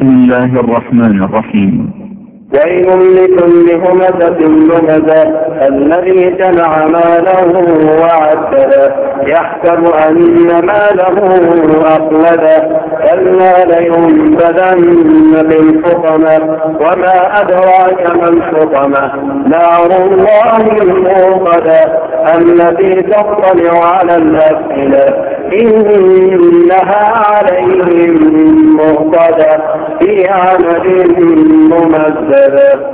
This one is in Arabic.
بسم الله الرحمن الرحيم. ويل لكل همزة لمزة الذي جمع ماله وعدده يحسب أن ماله أخلده كلا لينبذن في الحطمة وما أدراك ما الحطمة. نار الله الموقدة التي تطلع على الأفئدة. إنها عليهم مهتدى عمل ممثل